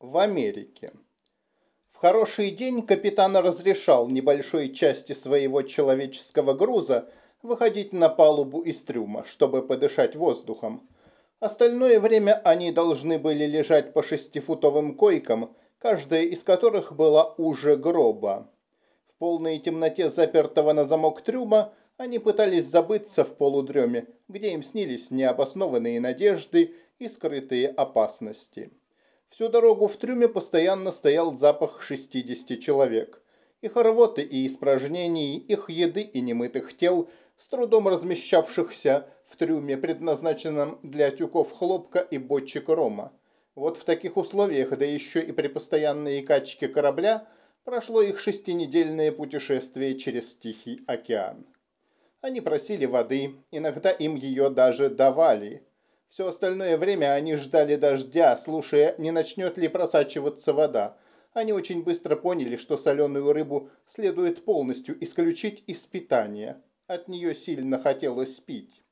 в Америке. В хороший день капитан разрешал небольшой части своего человеческого груза выходить на палубу из трюма, чтобы подышать воздухом. Остальное время они должны были лежать по шестифутовым койкам, каждая из которых была уже гроба. В полной темноте запертого на замок трюма они пытались забыться в полудреме, где им снились необоснованные надежды и скрытые опасности. Всю дорогу в трюме постоянно стоял запах 60 человек. Их рвоты и испражнений, их еды и немытых тел, с трудом размещавшихся в трюме, предназначенном для тюков хлопка и бочек рома. Вот в таких условиях, да еще и при постоянной качке корабля, прошло их шестинедельное путешествие через Тихий океан. Они просили воды, иногда им ее даже давали – все остальное время они ждали дождя, слушая, не начнет ли просачиваться вода. Они очень быстро поняли, что соленую рыбу следует полностью исключить из питания. От нее сильно хотелось пить.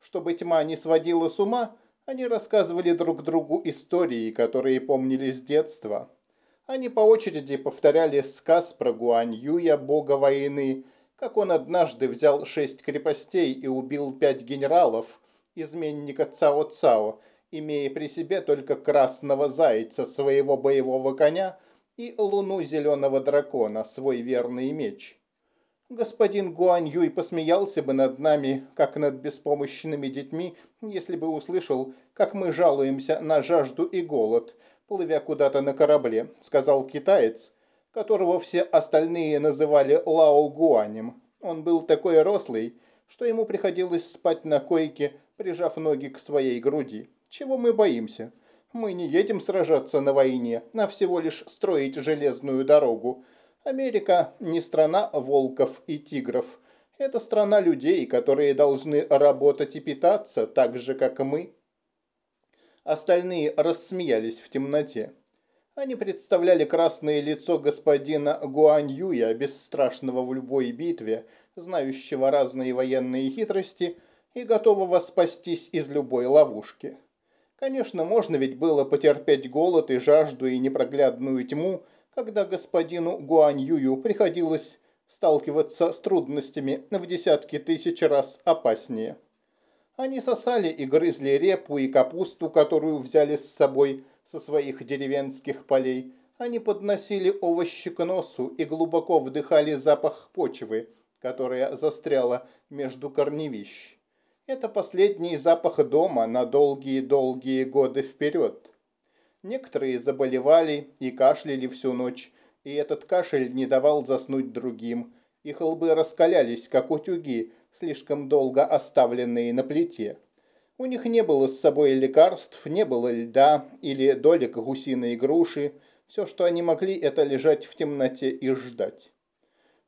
Чтобы тьма не сводила с ума, они рассказывали друг другу истории, которые помнили с детства. Они по очереди повторяли сказ про Гуань Юя, бога войны, как он однажды взял шесть крепостей и убил пять генералов – изменника Цао Цао, имея при себе только красного зайца, своего боевого коня, и луну зеленого дракона, свой верный меч. Господин Гуань Юй посмеялся бы над нами, как над беспомощными детьми, если бы услышал, как мы жалуемся на жажду и голод, плывя куда-то на корабле, сказал китаец, которого все остальные называли Лао Гуанем. Он был такой рослый, что ему приходилось спать на койке прижав ноги к своей груди. Чего мы боимся? Мы не едем сражаться на войне, а всего лишь строить железную дорогу. Америка не страна волков и тигров. Это страна людей, которые должны работать и питаться так же, как мы. Остальные рассмеялись в темноте. Они представляли красное лицо господина Гуань Юя, бесстрашного в любой битве, знающего разные военные хитрости – и готового спастись из любой ловушки. Конечно, можно ведь было потерпеть голод и жажду и непроглядную тьму, когда господину Гуань Юю приходилось сталкиваться с трудностями в десятки тысяч раз опаснее. Они сосали и грызли репу и капусту, которую взяли с собой со своих деревенских полей. Они подносили овощи к носу и глубоко вдыхали запах почвы, которая застряла между корневищ. Это последний запах дома на долгие-долгие годы вперед. Некоторые заболевали и кашляли всю ночь, и этот кашель не давал заснуть другим. Их лбы раскалялись, как утюги, слишком долго оставленные на плите. У них не было с собой лекарств, не было льда или долек гусиной груши. Все, что они могли, это лежать в темноте и ждать.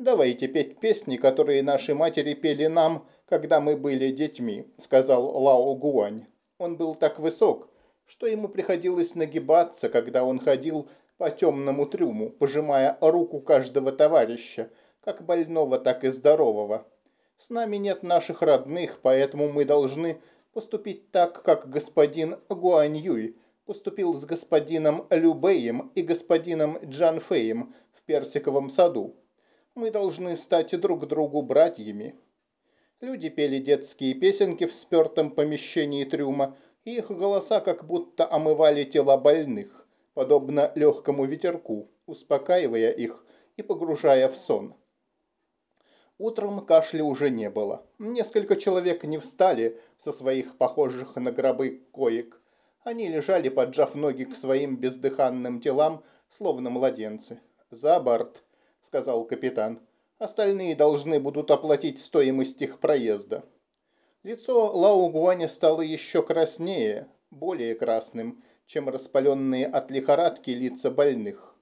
Давайте петь песни, которые наши матери пели нам, когда мы были детьми», – сказал Лао Гуань. Он был так высок, что ему приходилось нагибаться, когда он ходил по темному трюму, пожимая руку каждого товарища, как больного, так и здорового. С нами нет наших родных, поэтому мы должны поступить так, как господин Гуань Юй поступил с господином Любеем и господином Джан Феем в Персиковом саду. Мы должны стать друг другу братьями. Люди пели детские песенки в спертом помещении трюма, и их голоса как будто омывали тела больных, подобно легкому ветерку, успокаивая их и погружая в сон. Утром кашля уже не было. Несколько человек не встали со своих похожих на гробы коек. Они лежали, поджав ноги к своим бездыханным телам, словно младенцы. «За борт!» Сказал капитан. Остальные должны будут оплатить стоимость их проезда. Лицо Лао Гуаня стало еще краснее, более красным, чем распаленные от лихорадки лица больных.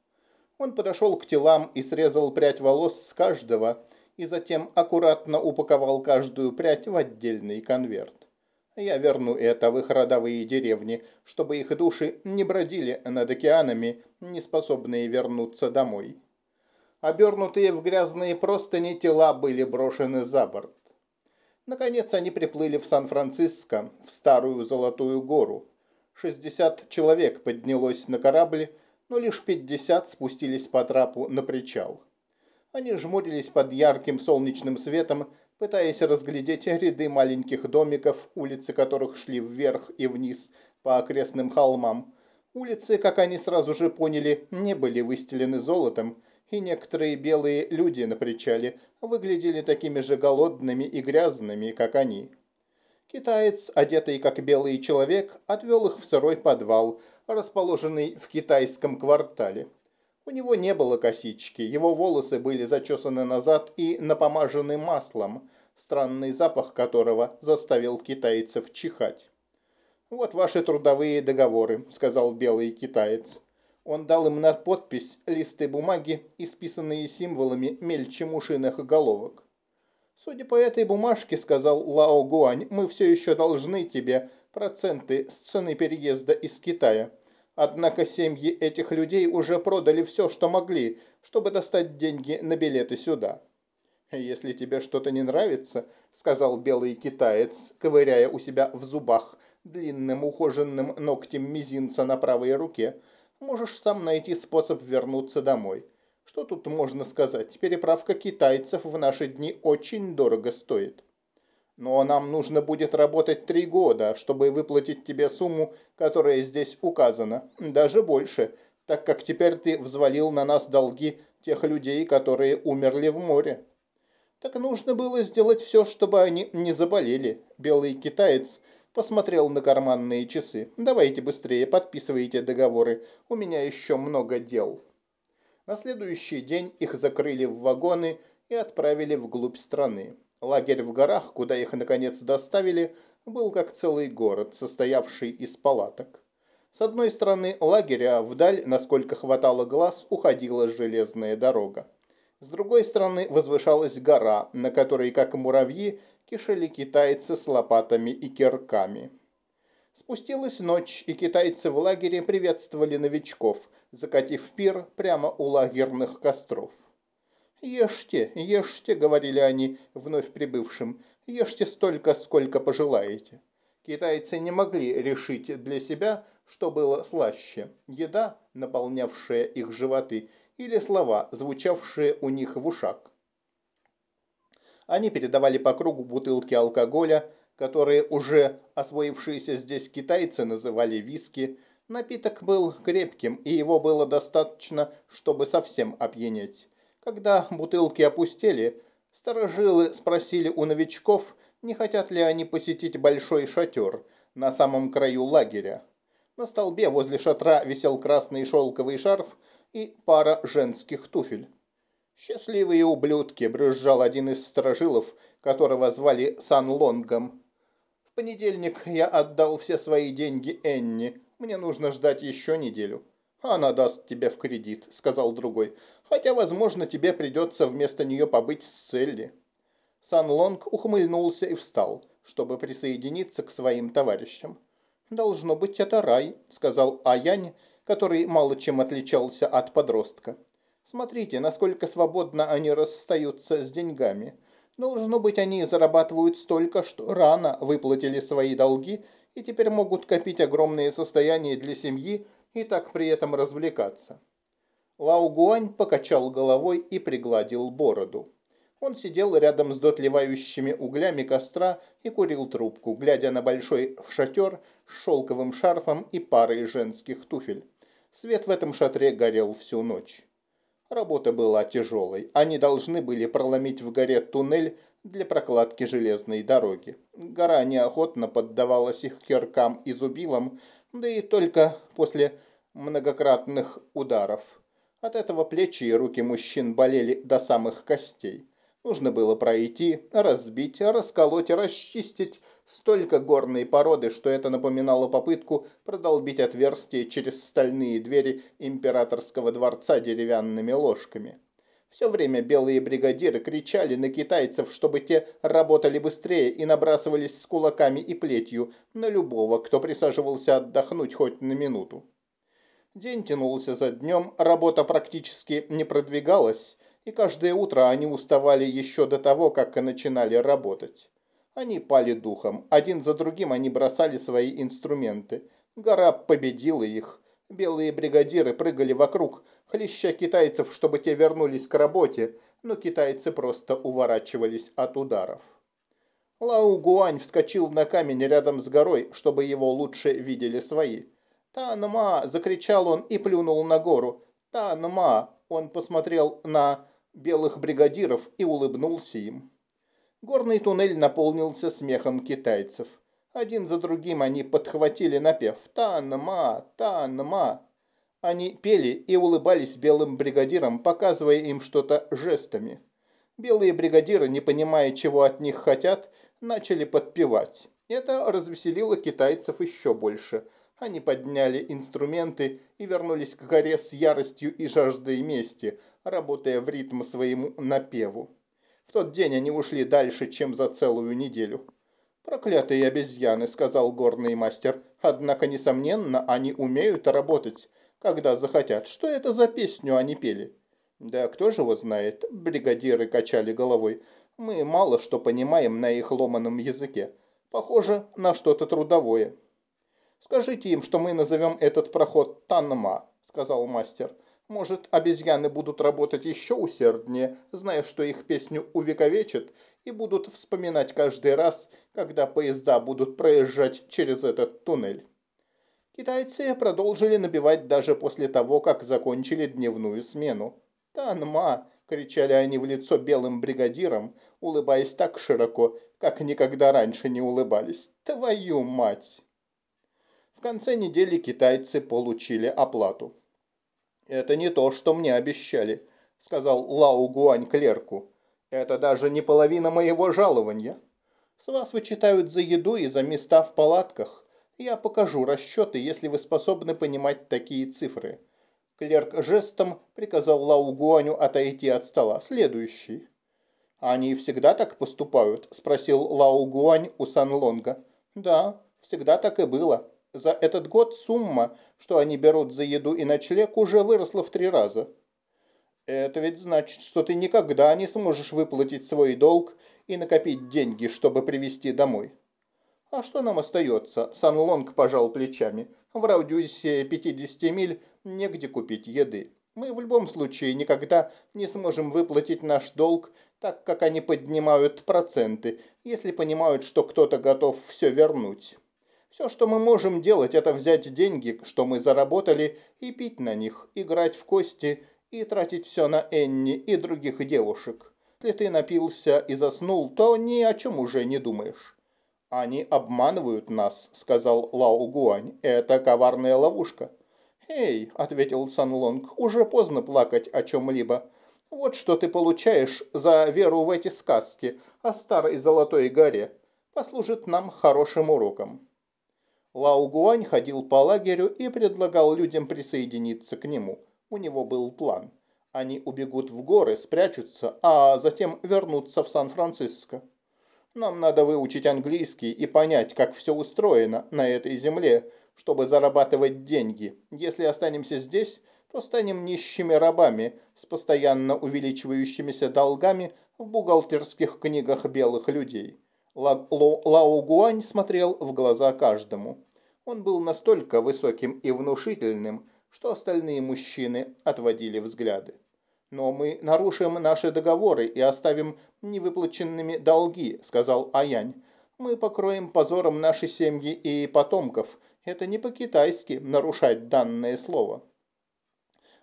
Он подошел к телам и срезал прядь волос с каждого, и затем аккуратно упаковал каждую прядь в отдельный конверт. Я верну это в их родовые деревни, чтобы их души не бродили над океанами, не способные вернуться домой. Обернутые в грязные простыни тела были брошены за борт. Наконец они приплыли в Сан-Франциско, в Старую Золотую Гору. 60 человек поднялось на корабль, но лишь 50 спустились по трапу на причал. Они жмурились под ярким солнечным светом, пытаясь разглядеть ряды маленьких домиков, улицы которых шли вверх и вниз по окрестным холмам. Улицы, как они сразу же поняли, не были выстелены золотом, и некоторые белые люди на причале выглядели такими же голодными и грязными, как они. Китаец, одетый как белый человек, отвел их в сырой подвал, расположенный в китайском квартале. У него не было косички, его волосы были зачесаны назад и напомажены маслом, странный запах которого заставил китайцев чихать. «Вот ваши трудовые договоры», — сказал белый китаец. Он дал им на подпись листы бумаги, исписанные символами мельче мушиных головок. «Судя по этой бумажке, — сказал Лао Гуань, — мы все еще должны тебе проценты с цены переезда из Китая. Однако семьи этих людей уже продали все, что могли, чтобы достать деньги на билеты сюда». «Если тебе что-то не нравится, — сказал белый китаец, ковыряя у себя в зубах длинным ухоженным ногтем мизинца на правой руке, — можешь сам найти способ вернуться домой. Что тут можно сказать? Переправка китайцев в наши дни очень дорого стоит. Но нам нужно будет работать три года, чтобы выплатить тебе сумму, которая здесь указана. Даже больше, так как теперь ты взвалил на нас долги тех людей, которые умерли в море. Так нужно было сделать все, чтобы они не заболели. Белый китаец посмотрел на карманные часы. Давайте быстрее, подписывайте договоры. У меня еще много дел. На следующий день их закрыли в вагоны и отправили вглубь страны. Лагерь в горах, куда их наконец доставили, был как целый город, состоявший из палаток. С одной стороны лагеря вдаль, насколько хватало глаз, уходила железная дорога. С другой стороны возвышалась гора, на которой, как муравьи, кишели китайцы с лопатами и кирками. Спустилась ночь, и китайцы в лагере приветствовали новичков, закатив пир прямо у лагерных костров. «Ешьте, ешьте», — говорили они вновь прибывшим, — «ешьте столько, сколько пожелаете». Китайцы не могли решить для себя, что было слаще – еда, наполнявшая их животы, или слова, звучавшие у них в ушах. Они передавали по кругу бутылки алкоголя, которые уже освоившиеся здесь китайцы называли виски – Напиток был крепким, и его было достаточно, чтобы совсем опьянеть. Когда бутылки опустели, старожилы спросили у новичков, не хотят ли они посетить большой шатер на самом краю лагеря. На столбе возле шатра висел красный шелковый шарф и пара женских туфель. «Счастливые ублюдки!» – брюзжал один из сторожилов, которого звали Сан Лонгом. «В понедельник я отдал все свои деньги Энни. Мне нужно ждать еще неделю. Она даст тебе в кредит, сказал другой. Хотя, возможно, тебе придется вместо нее побыть с Селли. Сан Лонг ухмыльнулся и встал, чтобы присоединиться к своим товарищам. «Должно быть, это рай», — сказал Аянь, который мало чем отличался от подростка. «Смотрите, насколько свободно они расстаются с деньгами. Должно быть, они зарабатывают столько, что рано выплатили свои долги и теперь могут копить огромные состояния для семьи и так при этом развлекаться. Лао Гуань покачал головой и пригладил бороду. Он сидел рядом с дотлевающими углями костра и курил трубку, глядя на большой шатер с шелковым шарфом и парой женских туфель. Свет в этом шатре горел всю ночь. Работа была тяжелой. Они должны были проломить в горе туннель для прокладки железной дороги. Гора неохотно поддавалась их киркам и зубилам, да и только после многократных ударов. От этого плечи и руки мужчин болели до самых костей. Нужно было пройти, разбить, расколоть, расчистить столько горной породы, что это напоминало попытку продолбить отверстие через стальные двери императорского дворца деревянными ложками. Все время белые бригадиры кричали на китайцев, чтобы те работали быстрее и набрасывались с кулаками и плетью на любого, кто присаживался отдохнуть хоть на минуту. День тянулся за днем, работа практически не продвигалась, и каждое утро они уставали еще до того, как начинали работать. Они пали духом, один за другим они бросали свои инструменты. Гора победила их. Белые бригадиры прыгали вокруг, хлеща китайцев, чтобы те вернулись к работе, но китайцы просто уворачивались от ударов. Лау Гуань вскочил на камень рядом с горой, чтобы его лучше видели свои. «Танма!» – закричал он и плюнул на гору. «Танма!» – он посмотрел на белых бригадиров и улыбнулся им. Горный туннель наполнился смехом китайцев. Один за другим они подхватили напев «Танма! Танма!». Они пели и улыбались белым бригадирам, показывая им что-то жестами. Белые бригадиры, не понимая, чего от них хотят, начали подпевать. Это развеселило китайцев еще больше. Они подняли инструменты и вернулись к горе с яростью и жаждой мести, работая в ритм своему напеву. Тот день они ушли дальше, чем за целую неделю. «Проклятые обезьяны», — сказал горный мастер. «Однако, несомненно, они умеют работать, когда захотят. Что это за песню они пели?» «Да кто же его знает?» — бригадиры качали головой. «Мы мало что понимаем на их ломаном языке. Похоже на что-то трудовое». «Скажите им, что мы назовем этот проход Танма», — сказал мастер. «Может, обезьяны будут работать еще усерднее, зная, что их песню увековечат, и будут вспоминать каждый раз, когда поезда будут проезжать через этот туннель». Китайцы продолжили набивать даже после того, как закончили дневную смену. «Танма!» – кричали они в лицо белым бригадирам, улыбаясь так широко, как никогда раньше не улыбались. «Твою мать!» В конце недели китайцы получили оплату. «Это не то, что мне обещали», — сказал Лао Гуань клерку. «Это даже не половина моего жалования. С вас вычитают за еду и за места в палатках. Я покажу расчеты, если вы способны понимать такие цифры». Клерк жестом приказал Лао Гуаню отойти от стола. «Следующий». «Они всегда так поступают?» – спросил Лао Гуань у Сан Лонга. «Да, всегда так и было», за этот год сумма, что они берут за еду и ночлег, уже выросла в три раза. Это ведь значит, что ты никогда не сможешь выплатить свой долг и накопить деньги, чтобы привезти домой. А что нам остается? Сан Лонг пожал плечами. В радиусе 50 миль негде купить еды. Мы в любом случае никогда не сможем выплатить наш долг, так как они поднимают проценты, если понимают, что кто-то готов все вернуть. Все, что мы можем делать, это взять деньги, что мы заработали, и пить на них, играть в кости и тратить все на Энни и других девушек. Если ты напился и заснул, то ни о чем уже не думаешь. «Они обманывают нас», — сказал Лао Гуань. «Это коварная ловушка». «Эй», — ответил Сан Лонг, — «уже поздно плакать о чем-либо. Вот что ты получаешь за веру в эти сказки о старой золотой горе. Послужит нам хорошим уроком». Лао Гуань ходил по лагерю и предлагал людям присоединиться к нему. У него был план. Они убегут в горы, спрячутся, а затем вернутся в Сан-Франциско. Нам надо выучить английский и понять, как все устроено на этой земле, чтобы зарабатывать деньги. Если останемся здесь, то станем нищими рабами с постоянно увеличивающимися долгами в бухгалтерских книгах белых людей. Лао Гуань смотрел в глаза каждому. Он был настолько высоким и внушительным, что остальные мужчины отводили взгляды. «Но мы нарушим наши договоры и оставим невыплаченными долги», — сказал Аянь. «Мы покроем позором наши семьи и потомков. Это не по-китайски нарушать данное слово».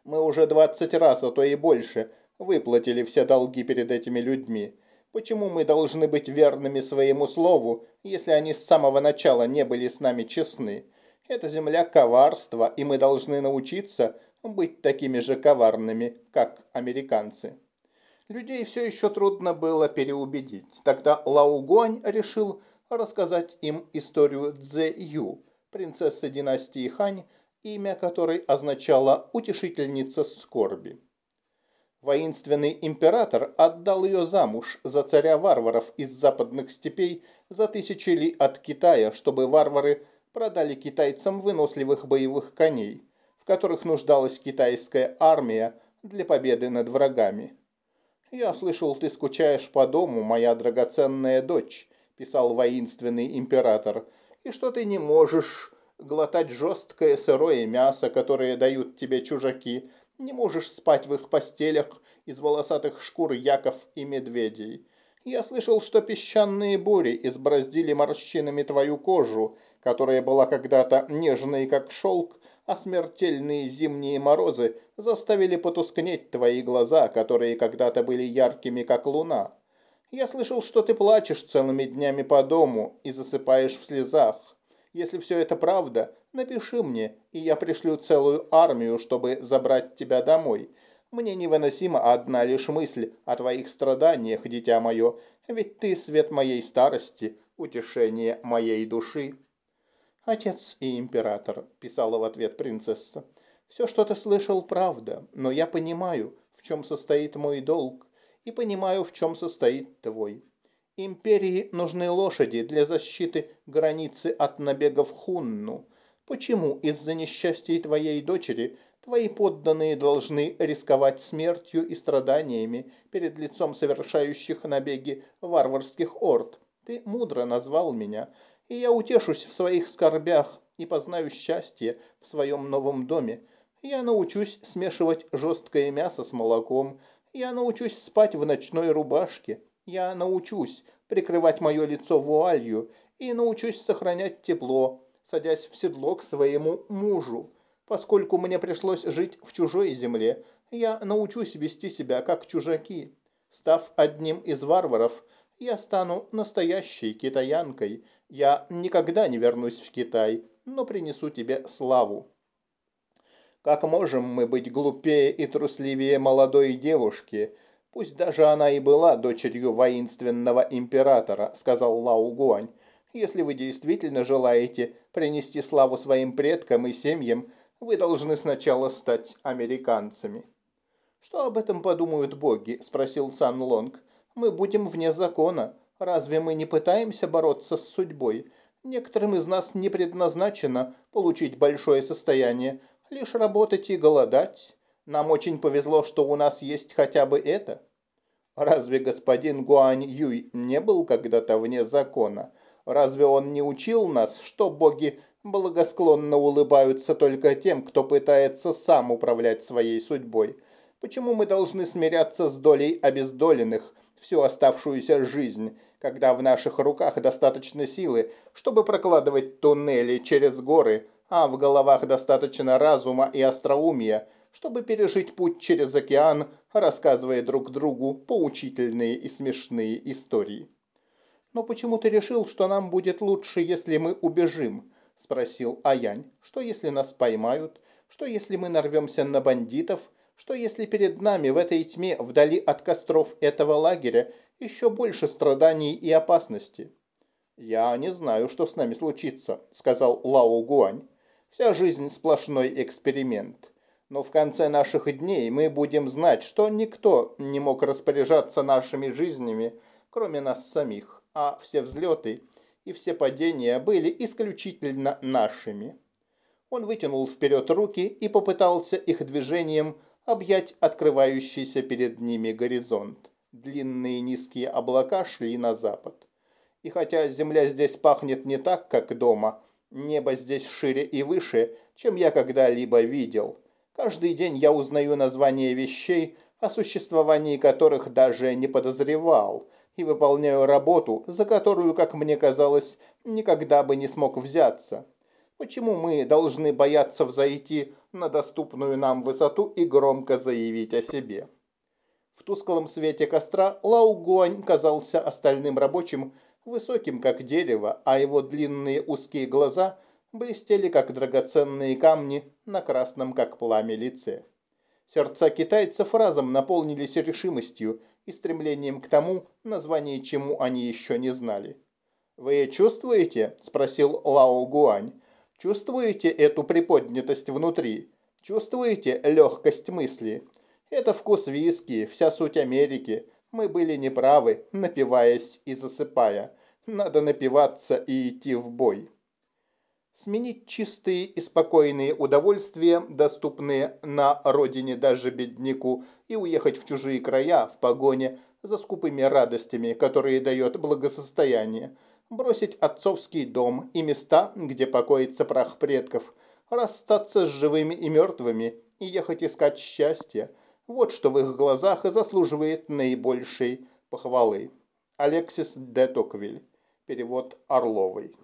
«Мы уже двадцать раз, а то и больше, выплатили все долги перед этими людьми. Почему мы должны быть верными своему слову, если они с самого начала не были с нами честны? Это земля коварства, и мы должны научиться быть такими же коварными, как американцы. Людей все еще трудно было переубедить. Тогда Лао Гуань решил рассказать им историю Цзэ Ю, принцессы династии Хань, имя которой означало «утешительница скорби». Воинственный император отдал ее замуж за царя варваров из западных степей за тысячи ли от Китая, чтобы варвары продали китайцам выносливых боевых коней, в которых нуждалась китайская армия для победы над врагами. «Я слышал, ты скучаешь по дому, моя драгоценная дочь», – писал воинственный император, – «и что ты не можешь глотать жесткое сырое мясо, которое дают тебе чужаки, не можешь спать в их постелях из волосатых шкур яков и медведей. Я слышал, что песчаные бури избороздили морщинами твою кожу, которая была когда-то нежной, как шелк, а смертельные зимние морозы заставили потускнеть твои глаза, которые когда-то были яркими, как луна. Я слышал, что ты плачешь целыми днями по дому и засыпаешь в слезах. Если все это правда, напиши мне, и я пришлю целую армию, чтобы забрать тебя домой. Мне невыносима одна лишь мысль о твоих страданиях, дитя мое, ведь ты свет моей старости, утешение моей души». «Отец и император», – писала в ответ принцесса, – «все, что ты слышал, правда, но я понимаю, в чем состоит мой долг, и понимаю, в чем состоит твой. Империи нужны лошади для защиты границы от набегов Хунну. Почему из-за несчастья твоей дочери твои подданные должны рисковать смертью и страданиями перед лицом совершающих набеги варварских орд? Ты мудро назвал меня, и я утешусь в своих скорбях и познаю счастье в своем новом доме. Я научусь смешивать жесткое мясо с молоком, я научусь спать в ночной рубашке, я научусь прикрывать мое лицо вуалью и научусь сохранять тепло, садясь в седло к своему мужу. Поскольку мне пришлось жить в чужой земле, я научусь вести себя как чужаки. Став одним из варваров, я стану настоящей китаянкой. Я никогда не вернусь в Китай, но принесу тебе славу. Как можем мы быть глупее и трусливее молодой девушки, пусть даже она и была дочерью воинственного императора, сказал Лао Гуань. Если вы действительно желаете принести славу своим предкам и семьям, вы должны сначала стать американцами. «Что об этом подумают боги?» – спросил Сан Лонг. «Мы будем вне закона. Разве мы не пытаемся бороться с судьбой? Некоторым из нас не предназначено получить большое состояние, лишь работать и голодать. Нам очень повезло, что у нас есть хотя бы это». Разве господин Гуань Юй не был когда-то вне закона? Разве он не учил нас, что боги благосклонно улыбаются только тем, кто пытается сам управлять своей судьбой. Почему мы должны смиряться с долей обездоленных всю оставшуюся жизнь, когда в наших руках достаточно силы, чтобы прокладывать туннели через горы, а в головах достаточно разума и остроумия, чтобы пережить путь через океан, рассказывая друг другу поучительные и смешные истории? Но почему ты решил, что нам будет лучше, если мы убежим? – спросил Аянь. «Что, если нас поймают? Что, если мы нарвемся на бандитов? Что, если перед нами в этой тьме, вдали от костров этого лагеря, еще больше страданий и опасности?» «Я не знаю, что с нами случится», – сказал Лао Гуань. «Вся жизнь – сплошной эксперимент. Но в конце наших дней мы будем знать, что никто не мог распоряжаться нашими жизнями, кроме нас самих, а все взлеты – и все падения были исключительно нашими. Он вытянул вперед руки и попытался их движением объять открывающийся перед ними горизонт. Длинные низкие облака шли на запад. И хотя земля здесь пахнет не так, как дома, небо здесь шире и выше, чем я когда-либо видел. Каждый день я узнаю названия вещей, о существовании которых даже не подозревал – и выполняю работу, за которую, как мне казалось, никогда бы не смог взяться. Почему мы должны бояться взойти на доступную нам высоту и громко заявить о себе? В тусклом свете костра Лау казался остальным рабочим высоким, как дерево, а его длинные узкие глаза блестели, как драгоценные камни на красном, как пламя, лице. Сердца китайцев разом наполнились решимостью и стремлением к тому, название чему они еще не знали. «Вы чувствуете?» – спросил Лао Гуань. «Чувствуете эту приподнятость внутри? Чувствуете легкость мысли? Это вкус виски, вся суть Америки. Мы были неправы, напиваясь и засыпая. Надо напиваться и идти в бой» сменить чистые и спокойные удовольствия, доступные на родине даже бедняку, и уехать в чужие края в погоне за скупыми радостями, которые дает благосостояние. бросить отцовский дом и места, где покоится прах предков, расстаться с живыми и мертвыми и ехать искать счастье. Вот что в их глазах заслуживает наибольшей похвалы. Алексис де Токвиль. Перевод Орловой.